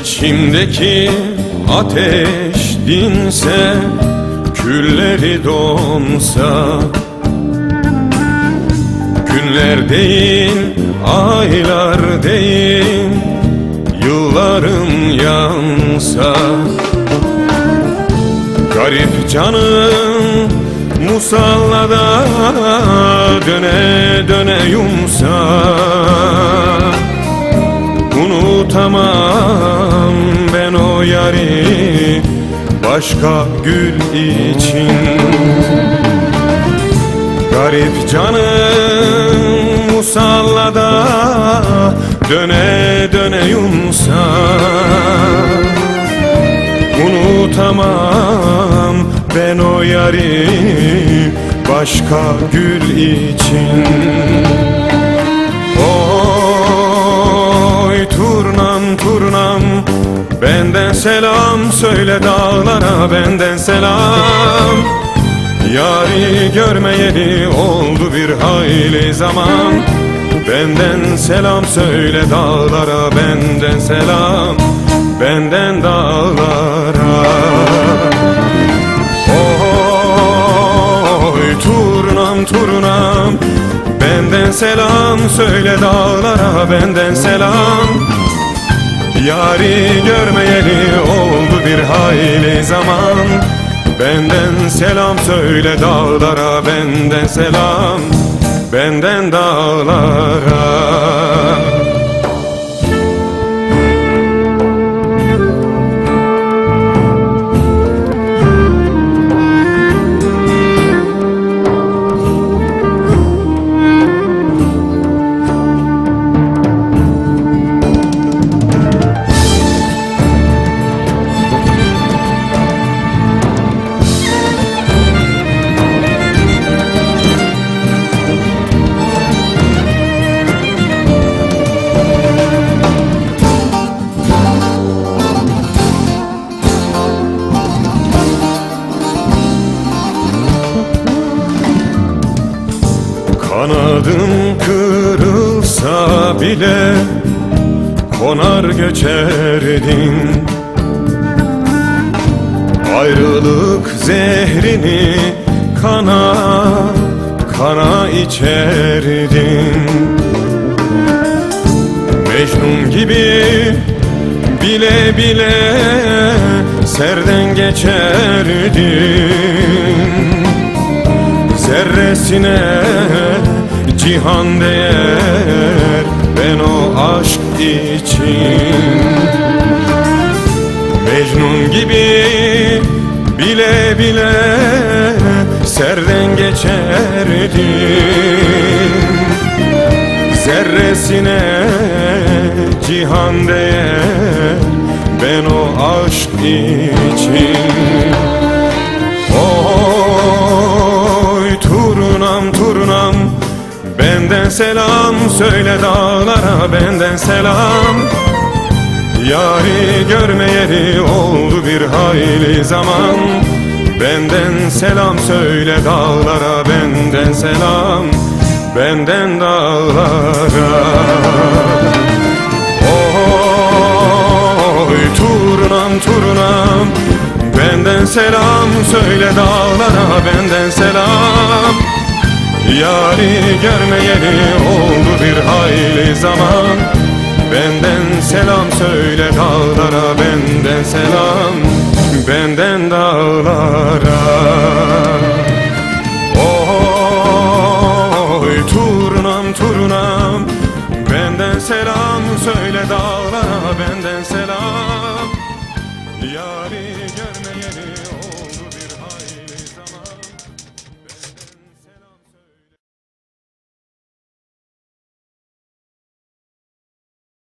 İçimdeki ateş dinse Külleri donsa. Günler değil, aylar değil Yıllarım yansa. Garip canım musallada Döne döne yumsa. Unutamam o yari Başka gül için. Garip canım musallada Döne döne yumsa. Unutamam ben o yari Başka gül için turnam turnam Benden selam söyle dağlara benden selam Yari görmeyeli oldu bir hayli zaman Benden selam söyle dağlara benden selam Benden dağlara Oy turnam turnam Benden selam söyle dağlara benden selam. Yari görmeyeli oldu bir hayli zaman. Benden selam söyle dağlara benden selam. Benden dağlara Kanadım kırılsa bile Konar göçerdin Ayrılık zehrini kana kana içerdin Mecnun gibi bile bile serden geçerdin Zerresine cihan değer ben o aşk için. Mecnun gibi bile bile serden geçerdim Zerresine cihan değer ben o aşk için selam söyle dağlara benden selam. Yari görmeyeli oldu bir hayli zaman. Benden selam söyle dağlara benden selam. Benden dağlara. Oy turnam turnam. Benden selam söyle dağlara benden selam Yari görmeyeli oldu bir hayli zaman. Benden selam söyle dağlara benden selam. Benden dağlara. Oy turnam turnam. Benden selam söyle dağlara